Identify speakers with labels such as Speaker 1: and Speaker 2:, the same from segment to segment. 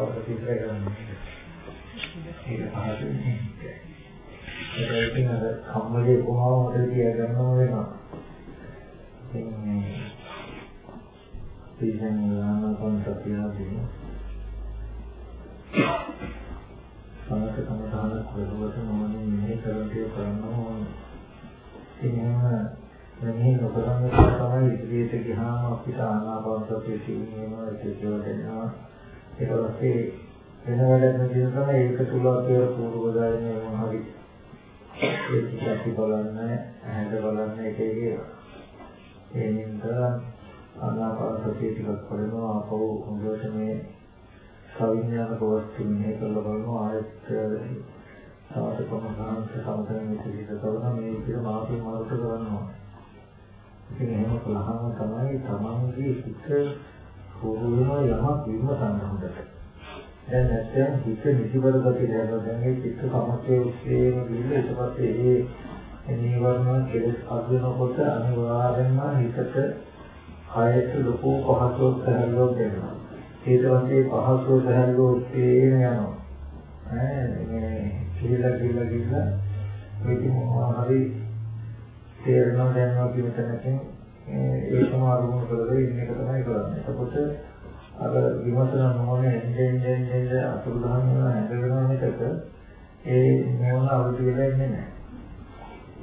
Speaker 1: අපට පිටර ගන්න. ඒක පහසුනේ. ඒක ඉතින් අර කම්මලේ කොහොම මොකද කියලා ගන්නව වෙනවා. ඉතින් මේ පිළිගන්න ආනාපාන සතියදී සමත සමතාන කරවත මොනින් මෙහෙ කරන්නේ කරන්න ඕනේ. ඉතින් එහෙම මෙහි නොකරන තමයි ඉදිරියට ගියාම අපිට ආනාපාන සතිය සිහිනවා ඒක දෙනවා. ඊට පස්සේ වෙන වැඩක් නැති නිසා ඒක තුල අපේ පූර්වදායනේ මොනවාරි ඒක පිටි බලන්න ඇහැඳ බලන්න එක එක ඒ නිසා ආනාපාන සතිය ටිකක් කරනවා අපව හොඳට මේ සවිඥානික වස්තු මෙහෙ කරලා බලනවා ආයත් සාතකම ගානක සමතන විදිහට කරන මේ විදිහට මාපේ මාර්ග කරනවා. ඉතින් එහෙම කළාම තමයි තමන්ගේ හිත පොරොම යමක් විමසන්න හොඳට දැන් නැත්නම් හිත නිදිබර ගතිය දැනෙනවා දැන් මේ චිත්ත සමස්තයේ උස්සේම ගිහින් ඊට පස්සේ ඒ නීවරණ කෙලස් අදිනකොට අනිවාර්යෙන්ම හිතට කායයට ලොකු පහසුවක් සැහැල්ලුවක් දෙනවා ඊට පස්සේ පහසුව සැහැල්ලුව තේන යනවා ඈ මේ කියලා කියලා කියලා මේක මොනවා හරි තේරෙනවා දැනනවා කියන තැනකින් ඒකම අරමුණු කරලා ඉන්න එක තමයි කරන්නේ එතකොට අර විමසන නොවන එන්ජෙන් එන්ජෙන් අතුරුදහන් වෙන හැදෙනවා මිසක ඒ මොන අවදි වෙලා ඉන්නේ නැහැ.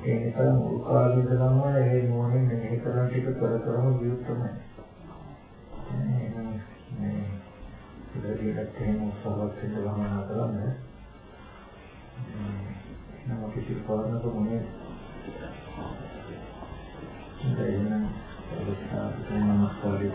Speaker 1: ඒ නිසා මුල් කාලේ ඉඳලම ඒ මොනින් මෙහෙ කරන ටික කර කරම ජීවත් තමයි. මේ ඉතින් එහෙම උත්සාහවත් වෙන්න ගමන කරන්නේ. නම් අපි සිල්පාරනක මොනේ 어 릴.